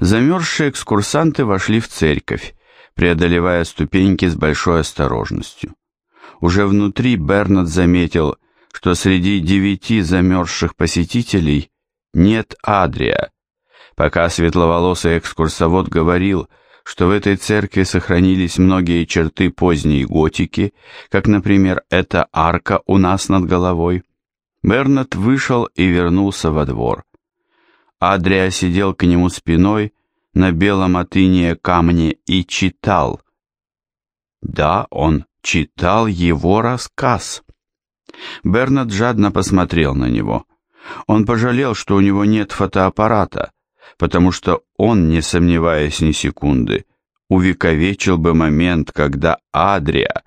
Замерзшие экскурсанты вошли в церковь, преодолевая ступеньки с большой осторожностью. Уже внутри Бернард заметил, что среди девяти замерзших посетителей нет Адрия, пока светловолосый экскурсовод говорил, что в этой церкви сохранились многие черты поздней готики, как, например, эта арка у нас над головой. Бернард вышел и вернулся во двор. Адрия сидел к нему спиной на белом от камне и читал. Да, он читал его рассказ. Бернард жадно посмотрел на него. Он пожалел, что у него нет фотоаппарата, потому что он, не сомневаясь ни секунды, увековечил бы момент, когда Адрия,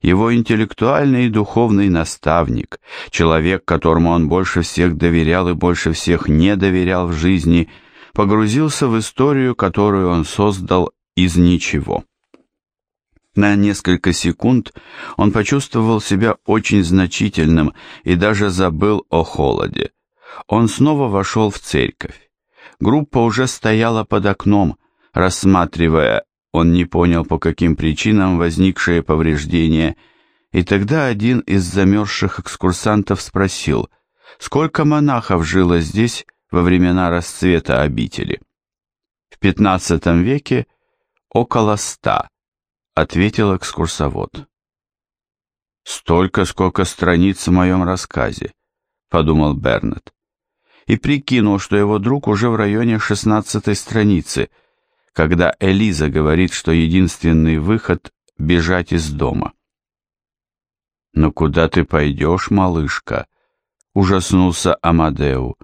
его интеллектуальный и духовный наставник, человек, которому он больше всех доверял и больше всех не доверял в жизни, погрузился в историю, которую он создал из ничего. На несколько секунд он почувствовал себя очень значительным и даже забыл о холоде. Он снова вошел в церковь. Группа уже стояла под окном, рассматривая, он не понял по каким причинам возникшие повреждения, и тогда один из замерзших экскурсантов спросил, сколько монахов жило здесь во времена расцвета обители. В XV веке около ста, ответил экскурсовод. Столько, сколько страниц в моем рассказе, подумал Бернет и прикинул, что его друг уже в районе шестнадцатой страницы, когда Элиза говорит, что единственный выход — бежать из дома. «Но куда ты пойдешь, малышка?» — ужаснулся Амадеу.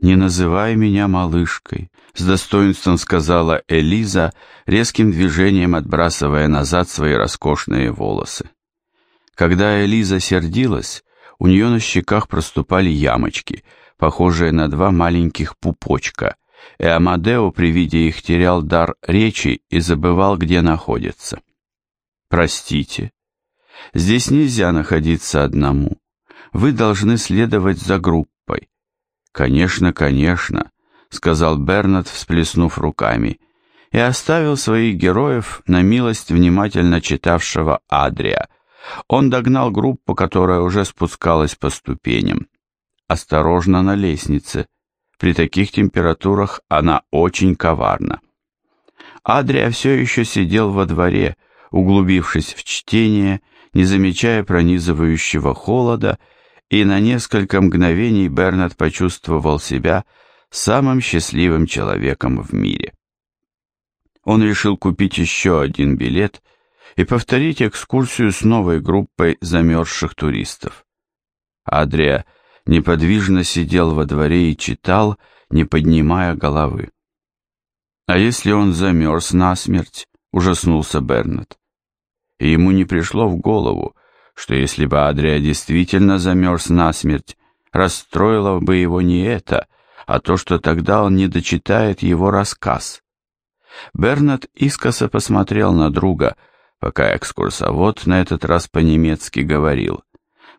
«Не называй меня малышкой», — с достоинством сказала Элиза, резким движением отбрасывая назад свои роскошные волосы. Когда Элиза сердилась, у нее на щеках проступали ямочки — похожие на два маленьких пупочка, и Амадео при виде их терял дар речи и забывал, где находится. «Простите, здесь нельзя находиться одному. Вы должны следовать за группой». «Конечно, конечно», — сказал Бернат, всплеснув руками, и оставил своих героев на милость внимательно читавшего Адрия. Он догнал группу, которая уже спускалась по ступеням осторожно на лестнице. При таких температурах она очень коварна. Адрия все еще сидел во дворе, углубившись в чтение, не замечая пронизывающего холода, и на несколько мгновений Бернард почувствовал себя самым счастливым человеком в мире. Он решил купить еще один билет и повторить экскурсию с новой группой замерзших туристов. Адрия неподвижно сидел во дворе и читал, не поднимая головы. «А если он замерз насмерть?» — ужаснулся Бернет. И ему не пришло в голову, что если бы Адрия действительно замерз насмерть, расстроило бы его не это, а то, что тогда он не дочитает его рассказ. Бернет искоса посмотрел на друга, пока экскурсовод на этот раз по-немецки говорил —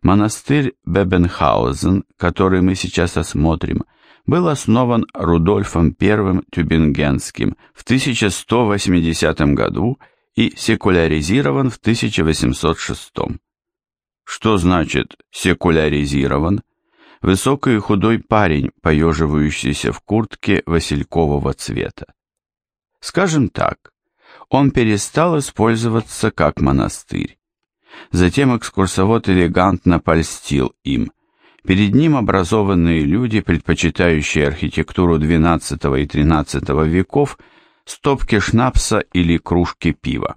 Монастырь Бебенхаузен, который мы сейчас осмотрим, был основан Рудольфом I Тюбингенским в 1180 году и секуляризирован в 1806. Что значит секуляризирован? Высокий и худой парень, поеживающийся в куртке василькового цвета. Скажем так, он перестал использоваться как монастырь. Затем экскурсовод элегантно польстил им. Перед ним образованные люди, предпочитающие архитектуру XII и XIII веков, стопки шнапса или кружки пива.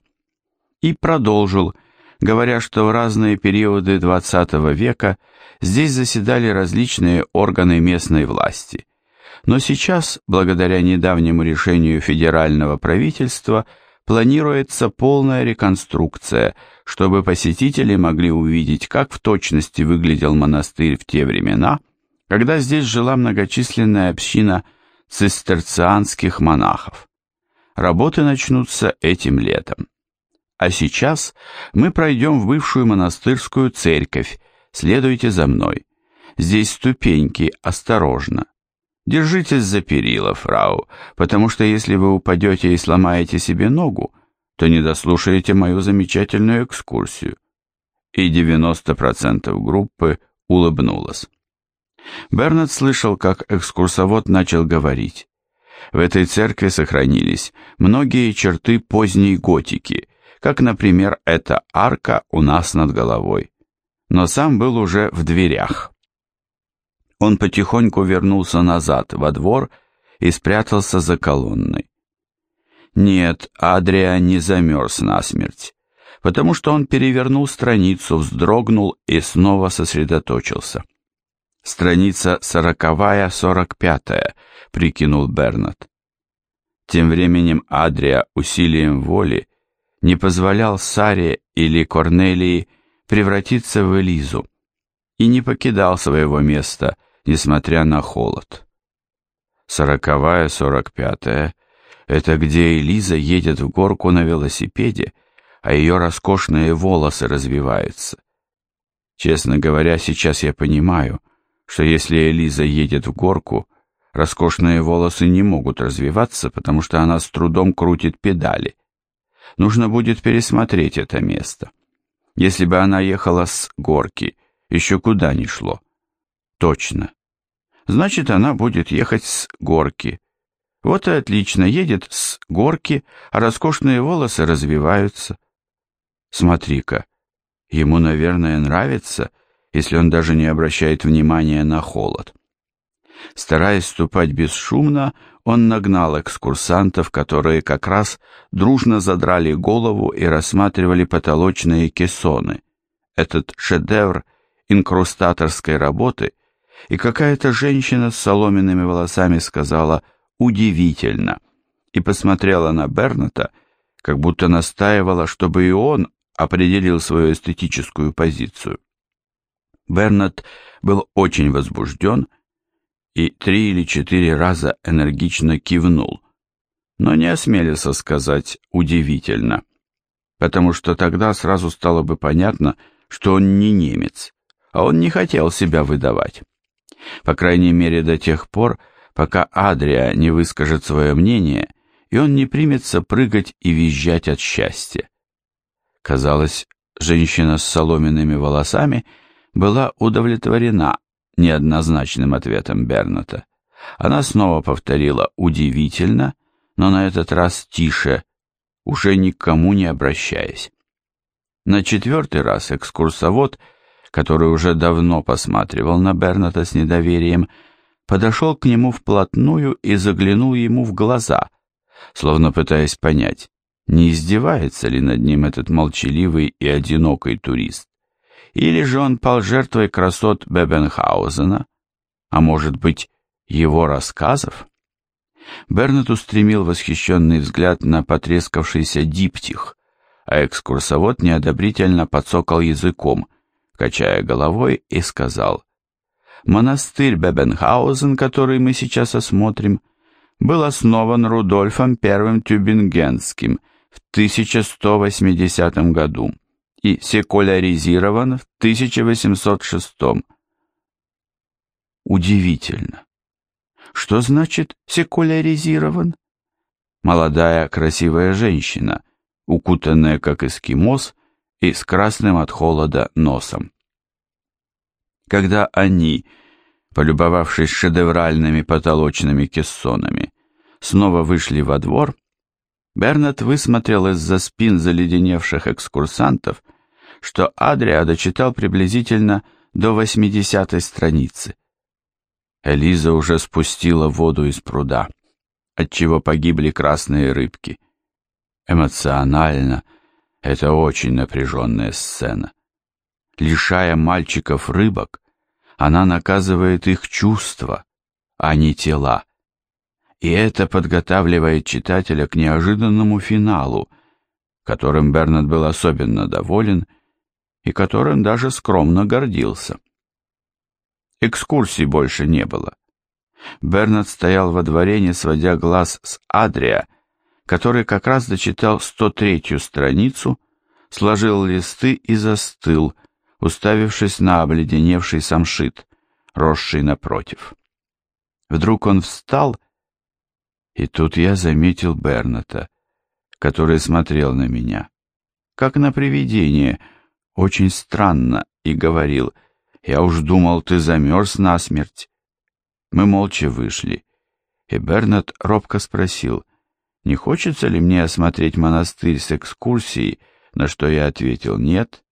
И продолжил, говоря, что в разные периоды XX века здесь заседали различные органы местной власти. Но сейчас, благодаря недавнему решению федерального правительства, планируется полная реконструкция – чтобы посетители могли увидеть, как в точности выглядел монастырь в те времена, когда здесь жила многочисленная община цистерцианских монахов. Работы начнутся этим летом. А сейчас мы пройдем в бывшую монастырскую церковь, следуйте за мной. Здесь ступеньки, осторожно. Держитесь за перила, фрау, потому что если вы упадете и сломаете себе ногу, то не дослушаете мою замечательную экскурсию. И 90% группы улыбнулась. Бернард слышал, как экскурсовод начал говорить. В этой церкви сохранились многие черты поздней готики, как, например, эта арка у нас над головой. Но сам был уже в дверях. Он потихоньку вернулся назад во двор и спрятался за колонной. Нет, Адрия не замерз насмерть, потому что он перевернул страницу, вздрогнул и снова сосредоточился. Страница сороковая, сорок пятая, прикинул Бернат. Тем временем Адрия усилием воли не позволял Саре или Корнелии превратиться в Элизу и не покидал своего места, несмотря на холод. Сороковая, сорок пятая — это где Элиза едет в горку на велосипеде, а ее роскошные волосы развиваются. Честно говоря, сейчас я понимаю, что если Элиза едет в горку, роскошные волосы не могут развиваться, потому что она с трудом крутит педали. Нужно будет пересмотреть это место. Если бы она ехала с горки, еще куда ни шло. Точно. Значит, она будет ехать с горки. Вот и отлично, едет с горки, а роскошные волосы развиваются. Смотри-ка, ему, наверное, нравится, если он даже не обращает внимания на холод. Стараясь ступать бесшумно, он нагнал экскурсантов, которые как раз дружно задрали голову и рассматривали потолочные кессоны. Этот шедевр инкрустаторской работы – и какая-то женщина с соломенными волосами сказала «удивительно» и посмотрела на Берната, как будто настаивала, чтобы и он определил свою эстетическую позицию. Бернат был очень возбужден и три или четыре раза энергично кивнул, но не осмелился сказать «удивительно», потому что тогда сразу стало бы понятно, что он не немец, а он не хотел себя выдавать. По крайней мере до тех пор, пока Адрия не выскажет свое мнение, и он не примется прыгать и визжать от счастья. Казалось, женщина с соломенными волосами была удовлетворена неоднозначным ответом Берната. Она снова повторила «удивительно», но на этот раз тише, уже никому не обращаясь. На четвертый раз экскурсовод – который уже давно посматривал на Берната с недоверием, подошел к нему вплотную и заглянул ему в глаза, словно пытаясь понять, не издевается ли над ним этот молчаливый и одинокий турист, или же он пал жертвой красот Бебенхаузена, а может быть, его рассказов? Бернет устремил восхищенный взгляд на потрескавшийся диптих, а экскурсовод неодобрительно подсокал языком, качая головой, и сказал, «Монастырь Бебенхаузен, который мы сейчас осмотрим, был основан Рудольфом I Тюбингенским в 1180 году и секуляризирован в 1806. Удивительно. Что значит секуляризирован? Молодая красивая женщина, укутанная как эскимос, и с красным от холода носом. Когда они, полюбовавшись шедевральными потолочными кессонами, снова вышли во двор, Бернет высмотрел из-за спин заледеневших экскурсантов, что Адриа дочитал приблизительно до 80 страницы. Элиза уже спустила воду из пруда, отчего погибли красные рыбки. Эмоционально – это очень напряженная сцена. Лишая мальчиков рыбок, она наказывает их чувства, а не тела. И это подготавливает читателя к неожиданному финалу, которым Бернард был особенно доволен и которым даже скромно гордился. Экскурсий больше не было. Бернард стоял во дворе, не сводя глаз с Адрия, который как раз дочитал 103-ю страницу, сложил листы и застыл, уставившись на обледеневший самшит, росший напротив. Вдруг он встал, и тут я заметил Берната, который смотрел на меня, как на привидение, очень странно, и говорил, «Я уж думал, ты замерз насмерть». Мы молча вышли, и Бернат робко спросил, не хочется ли мне осмотреть монастырь с экскурсией, на что я ответил «нет»,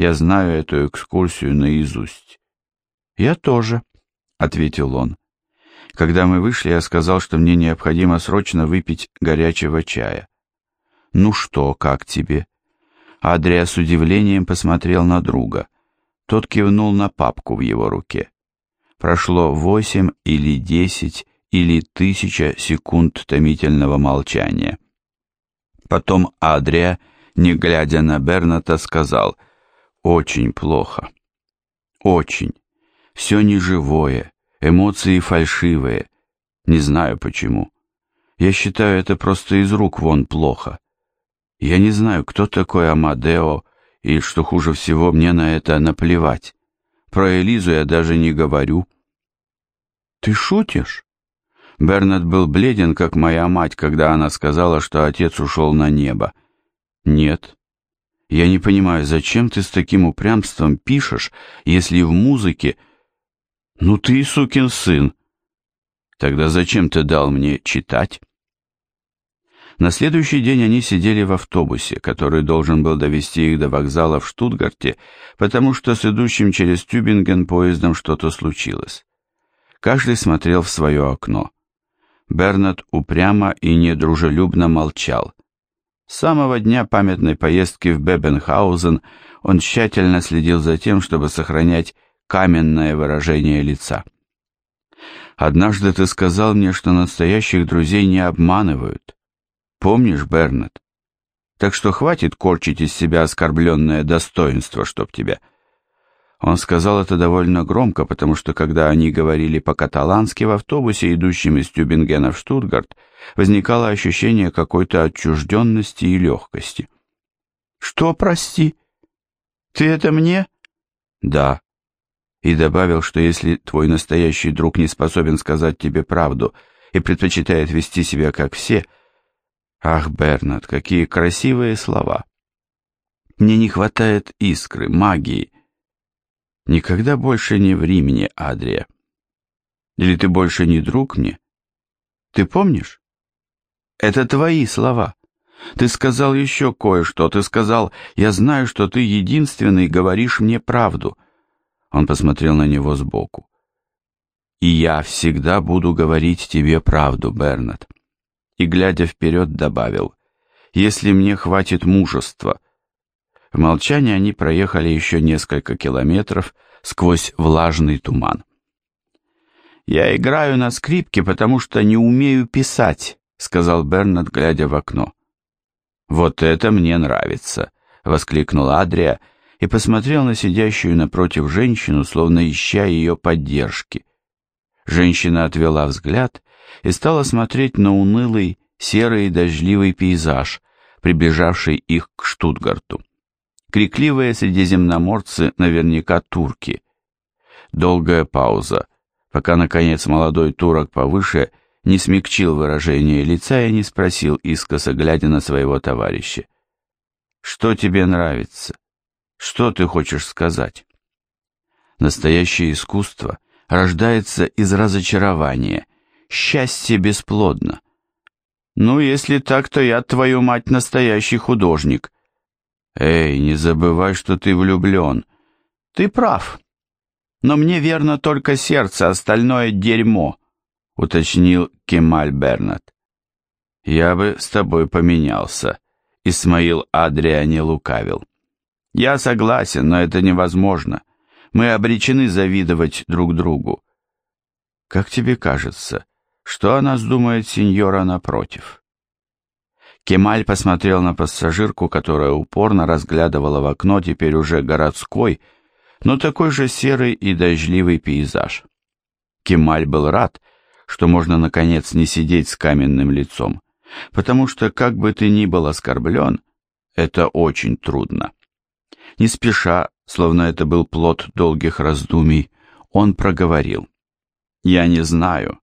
я знаю эту экскурсию наизусть. «Я тоже», — ответил он. Когда мы вышли, я сказал, что мне необходимо срочно выпить горячего чая. «Ну что, как тебе?» Адрия с удивлением посмотрел на друга. Тот кивнул на папку в его руке. Прошло восемь или десять или тысяча секунд томительного молчания. Потом Адрия, не глядя на Берната, сказал «Очень плохо. Очень. Все неживое, эмоции фальшивые. Не знаю почему. Я считаю, это просто из рук вон плохо. Я не знаю, кто такой Амадео, и, что хуже всего, мне на это наплевать. Про Элизу я даже не говорю». «Ты шутишь?» Бернет был бледен, как моя мать, когда она сказала, что отец ушел на небо. «Нет. Я не понимаю, зачем ты с таким упрямством пишешь, если в музыке...» «Ну ты сукин сын!» «Тогда зачем ты дал мне читать?» На следующий день они сидели в автобусе, который должен был довести их до вокзала в Штутгарте, потому что с идущим через Тюбинген поездом что-то случилось. Каждый смотрел в свое окно. Бернат упрямо и недружелюбно молчал. С самого дня памятной поездки в Бебенхаузен он тщательно следил за тем, чтобы сохранять каменное выражение лица. «Однажды ты сказал мне, что настоящих друзей не обманывают. Помнишь, Бернат? Так что хватит корчить из себя оскорбленное достоинство, чтоб тебя...» Он сказал это довольно громко, потому что когда они говорили по-каталански в автобусе, идущем из Тюбингена в Штутгарт, возникало ощущение какой-то отчужденности и легкости. «Что, прости? Ты это мне?» «Да». И добавил, что если твой настоящий друг не способен сказать тебе правду и предпочитает вести себя как все... Ах, Бернард, какие красивые слова! Мне не хватает искры, магии, Никогда больше не ври мне, Адрия. Или ты больше не друг мне? Ты помнишь? Это твои слова. Ты сказал еще кое-что. Ты сказал, я знаю, что ты единственный говоришь мне правду. Он посмотрел на него сбоку. И я всегда буду говорить тебе правду, Бернат. И, глядя вперед, добавил, если мне хватит мужества, в молчании они проехали еще несколько километров сквозь влажный туман. «Я играю на скрипке, потому что не умею писать», — сказал Бернард, глядя в окно. «Вот это мне нравится», — воскликнул Адрия и посмотрел на сидящую напротив женщину, словно ища ее поддержки. Женщина отвела взгляд и стала смотреть на унылый, серый дождливый пейзаж, приближавший их к Штутгарту. Крикливые средиземноморцы наверняка турки. Долгая пауза, пока, наконец, молодой турок повыше не смягчил выражение лица и не спросил, искоса глядя на своего товарища. «Что тебе нравится? Что ты хочешь сказать?» Настоящее искусство рождается из разочарования. Счастье бесплодно. «Ну, если так, то я, твою мать, настоящий художник», «Эй, не забывай, что ты влюблен». «Ты прав. Но мне верно только сердце, остальное дерьмо», — уточнил Кемаль Бернат. «Я бы с тобой поменялся», — Исмаил Адрия не лукавил. «Я согласен, но это невозможно. Мы обречены завидовать друг другу». «Как тебе кажется, что о нас думает сеньора напротив?» Кемаль посмотрел на пассажирку, которая упорно разглядывала в окно теперь уже городской, но такой же серый и дождливый пейзаж. Кемаль был рад, что можно наконец не сидеть с каменным лицом, потому что, как бы ты ни был оскорблен, это очень трудно. Не спеша, словно это был плод долгих раздумий, он проговорил. «Я не знаю,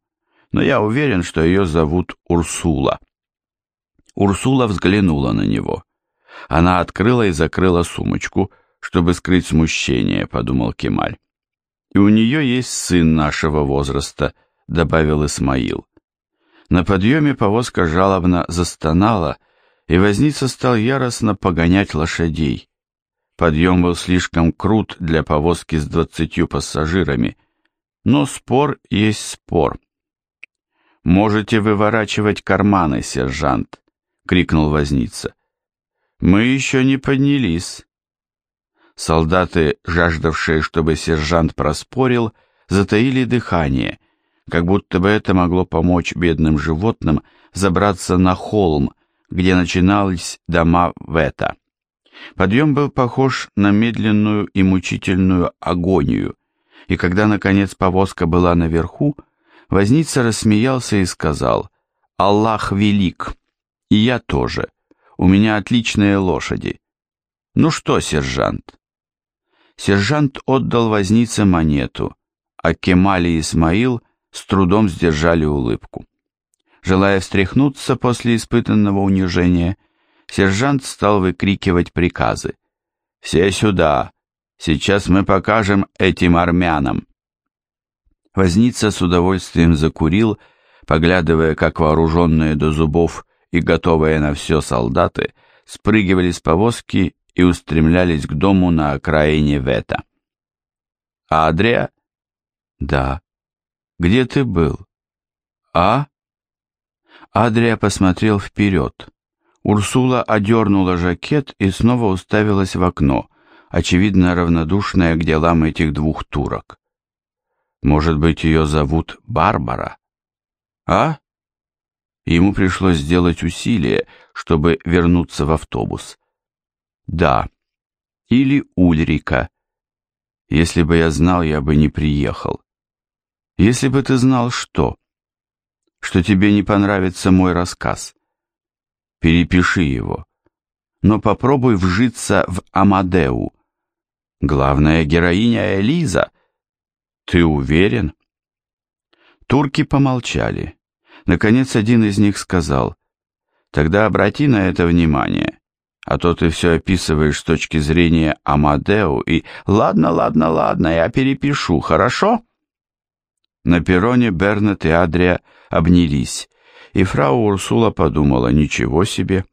но я уверен, что ее зовут Урсула. Урсула взглянула на него. Она открыла и закрыла сумочку, чтобы скрыть смущение, подумал Кемаль. И у нее есть сын нашего возраста, добавил Исмаил. На подъеме повозка жалобно застонала, и возница стал яростно погонять лошадей. Подъем был слишком крут для повозки с двадцатью пассажирами, но спор есть спор. «Можете выворачивать карманы, сержант!» — крикнул возница. «Мы еще не поднялись». Солдаты, жаждавшие, чтобы сержант проспорил, затаили дыхание, как будто бы это могло помочь бедным животным забраться на холм, где начинались дома Вета. Подъем был похож на медленную и мучительную агонию, и когда, наконец, повозка была наверху, возница рассмеялся и сказал «Аллах велик, и я тоже, у меня отличные лошади». «Ну что, сержант?» Сержант отдал вознице монету, а Кемали и Исмаил с трудом сдержали улыбку. Желая встряхнуться после испытанного унижения, сержант стал выкрикивать приказы. «Все сюда! Сейчас мы покажем этим армянам!» Возница с удовольствием закурил, поглядывая, как вооруженные до зубов и готовые на все солдаты спрыгивали с повозки и устремлялись к дому на окраине Вета. «Адрия?» «Да». «Где ты был?» «А?» Адрия посмотрел вперед. Урсула одернула жакет и снова уставилась в окно, очевидно равнодушная к делам этих двух турок. Может быть, ее зовут Барбара? А? Ему пришлось сделать усилие, чтобы вернуться в автобус. Да. Или Ульрика. Если бы я знал, я бы не приехал. Если бы ты знал что? Что тебе не понравится мой рассказ перепиши его. Но попробуй вжиться в Амадеу. Главная героиня Элиза. Ты уверен? Турки помолчали. Наконец один из них сказал, «Тогда обрати на это внимание, а то ты все описываешь с точки зрения Амадеу и «Ладно, ладно, ладно, я перепишу, хорошо?» На перроне Бернет и Адрия обнялись и фрау Урсула подумала, ничего себе.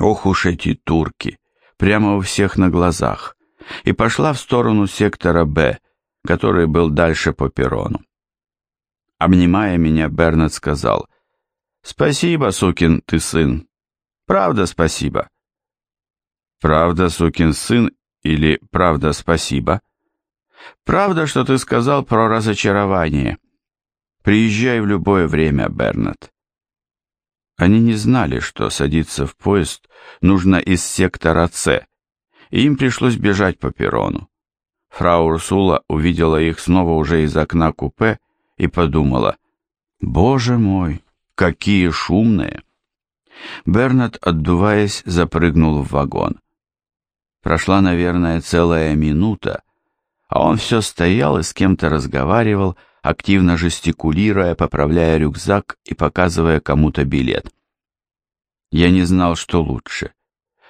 Ох уж эти турки, прямо у всех на глазах, и пошла в сторону сектора «Б», который был дальше по перрону. Обнимая меня, Бернет сказал, «Спасибо, сукин ты сын. Правда спасибо». «Правда, сукин сын» или «Правда спасибо»? «Правда, что ты сказал про разочарование». Приезжай в любое время, Бернет. Они не знали, что садиться в поезд нужно из сектора С, и им пришлось бежать по перрону. Фрау Урсула увидела их снова уже из окна купе и подумала, «Боже мой, какие шумные!» Бернет, отдуваясь, запрыгнул в вагон. Прошла, наверное, целая минута, а он все стоял и с кем-то разговаривал, активно жестикулируя, поправляя рюкзак и показывая кому-то билет. Я не знал, что лучше.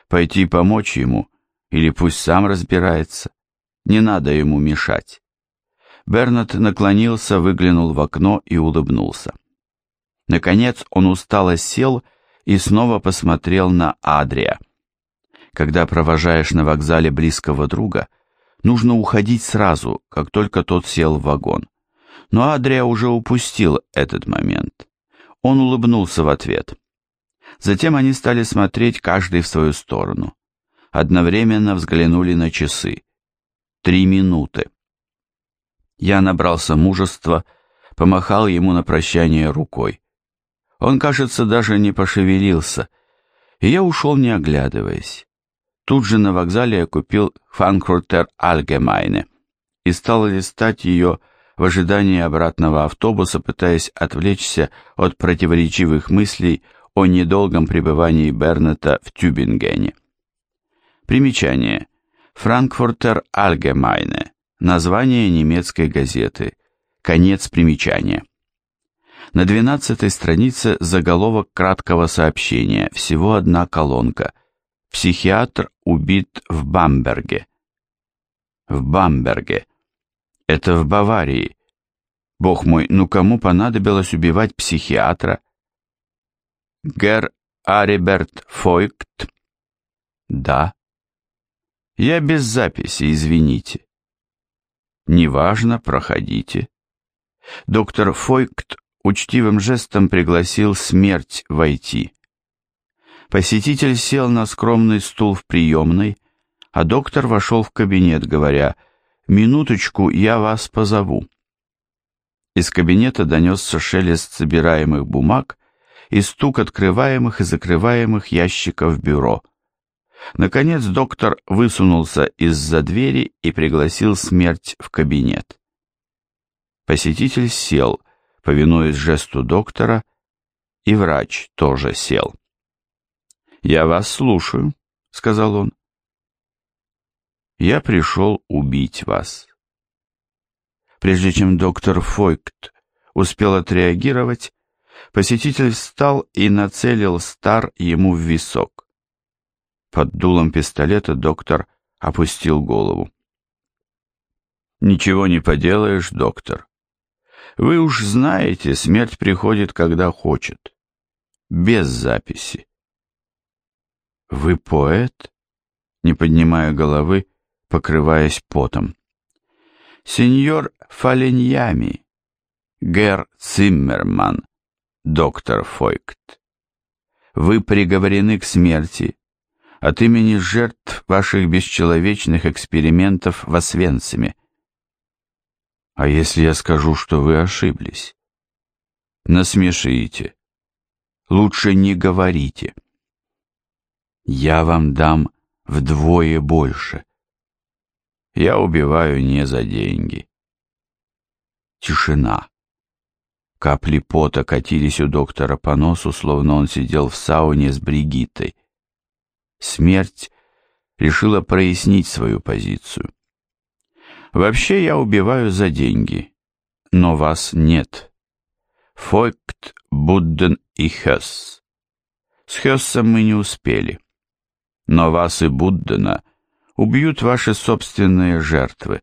Пойти помочь ему или пусть сам разбирается. Не надо ему мешать. Бернат наклонился, выглянул в окно и улыбнулся. Наконец он устало сел и снова посмотрел на Адрия. Когда провожаешь на вокзале близкого друга, нужно уходить сразу, как только тот сел в вагон. Но Адрия уже упустил этот момент. Он улыбнулся в ответ. Затем они стали смотреть каждый в свою сторону. Одновременно взглянули на часы. Три минуты. Я набрался мужества, помахал ему на прощание рукой. Он, кажется, даже не пошевелился, и я ушел, не оглядываясь. Тут же на вокзале я купил «Фанкрутер Альгемайне» и стал листать ее в ожидании обратного автобуса, пытаясь отвлечься от противоречивых мыслей о недолгом пребывании Бернета в Тюбингене. Примечание. Франкфуртер Allgemeine. Название немецкой газеты. Конец примечания. На двенадцатой странице заголовок краткого сообщения, всего одна колонка. Психиатр убит в Бамберге. В Бамберге. Это в Баварии. Бог мой, ну кому понадобилось убивать психиатра? Гер Ариберт Фойкт? Да. Я без записи, извините. Неважно, проходите. Доктор Фойкт учтивым жестом пригласил смерть войти. Посетитель сел на скромный стул в приемной, а доктор вошел в кабинет, говоря, «Минуточку, я вас позову». Из кабинета донесся шелест собираемых бумаг и стук открываемых и закрываемых ящиков бюро. Наконец доктор высунулся из-за двери и пригласил смерть в кабинет. Посетитель сел, повинуясь жесту доктора, и врач тоже сел. «Я вас слушаю», — сказал он. «Я пришел убить вас». Прежде чем доктор Фойкт успел отреагировать, посетитель встал и нацелил стар ему в висок. Под дулом пистолета доктор опустил голову. «Ничего не поделаешь, доктор. Вы уж знаете, смерть приходит, когда хочет. Без записи. Вы поэт? Не поднимая головы, покрываясь потом. Сеньор Фаленьями, Гер Циммерман, доктор Фойкт. Вы приговорены к смерти от имени жертв ваших бесчеловечных экспериментов в Освенциме. А если я скажу, что вы ошиблись? Насмешите. Лучше не говорите. Я вам дам вдвое больше. Я убиваю не за деньги. Тишина. Капли пота катились у доктора по носу, словно он сидел в сауне с Бригиттой. Смерть решила прояснить свою позицию. Вообще я убиваю за деньги, но вас нет. Фойкт, Будден и Хёс. С Хёссом мы не успели. Но вас и Буддена убьют ваши собственные жертвы.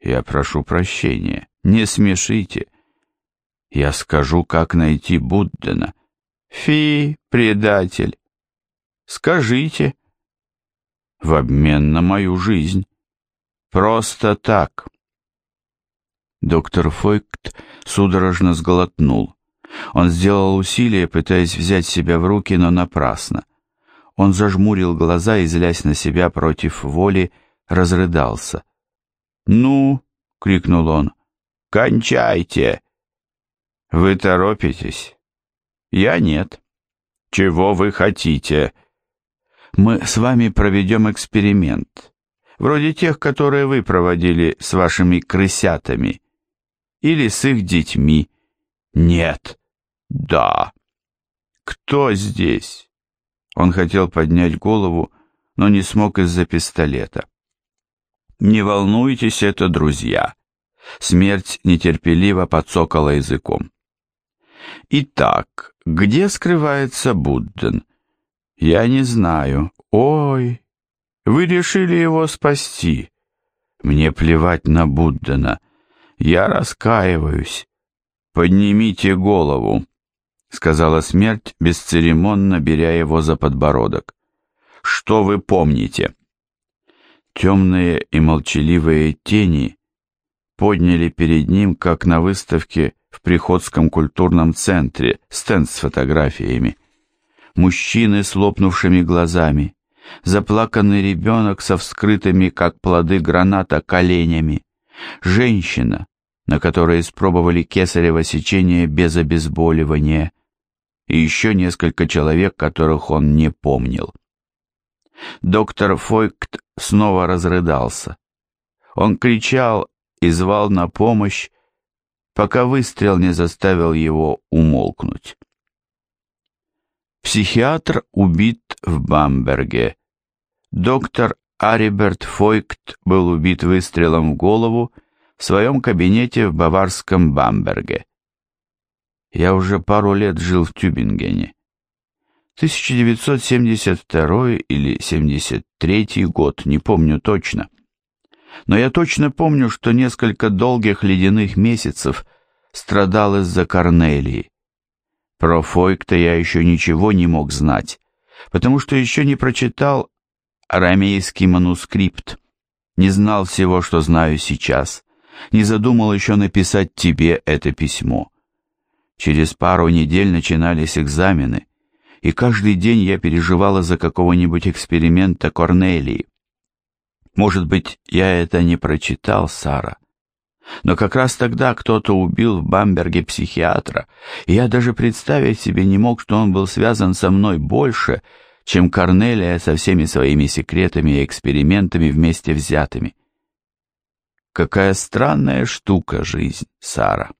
Я прошу прощения, не смешите. Я скажу, как найти Буддена. Фи, предатель. Скажите. В обмен на мою жизнь. Просто так. Доктор Фойкт судорожно сглотнул. Он сделал усилие, пытаясь взять себя в руки, но напрасно. Он зажмурил глаза и, злясь на себя против воли, разрыдался. «Ну!» — крикнул он. «Кончайте!» «Вы торопитесь?» «Я нет». «Чего вы хотите?» «Мы с вами проведем эксперимент вроде тех, которые вы проводили с вашими крысятами. Или с их детьми. Нет. Да. Кто здесь? Он хотел поднять голову, но не смог из-за пистолета. Не волнуйтесь, это друзья. Смерть нетерпеливо подсокала языком. Итак, где скрывается Будден? Я не знаю. Ой, вы решили его спасти. Мне плевать на Буддена. Я раскаиваюсь. Поднимите голову, сказала смерть, бесцеремонно беря его за подбородок. Что вы помните? Темные и молчаливые тени подняли перед ним, как на выставке в Приходском культурном центре, стенд с фотографиями. Мужчины с лопнувшими глазами, заплаканный ребенок со вскрытыми, как плоды граната, коленями, женщина, на которой испробовали кесарево сечение без обезболивания, и еще несколько человек, которых он не помнил. Доктор Фойкт снова разрыдался. Он кричал и звал на помощь, пока выстрел не заставил его умолкнуть. Психиатр убит в Бамберге. Доктор Ариберт Фойкт был убит выстрелом в голову в своем кабинете в баварском Бамберге. Я уже пару лет жил в Тюбингене. 1972 или 73 год, не помню точно. Но я точно помню, что несколько долгих ледяных месяцев страдал из-за Корнелии. Про Фойкта я еще ничего не мог знать, потому что еще не прочитал арамейский манускрипт, не знал всего, что знаю сейчас, не задумал еще написать тебе это письмо. Через пару недель начинались экзамены, и каждый день я переживала за какого-нибудь эксперимента Корнелии. Может быть, я это не прочитал, Сара. Но как раз тогда кто-то убил в Бамберге психиатра, и я даже представить себе не мог, что он был связан со мной больше, чем Корнелия со всеми своими секретами и экспериментами вместе взятыми. Какая странная штука жизнь, Сара.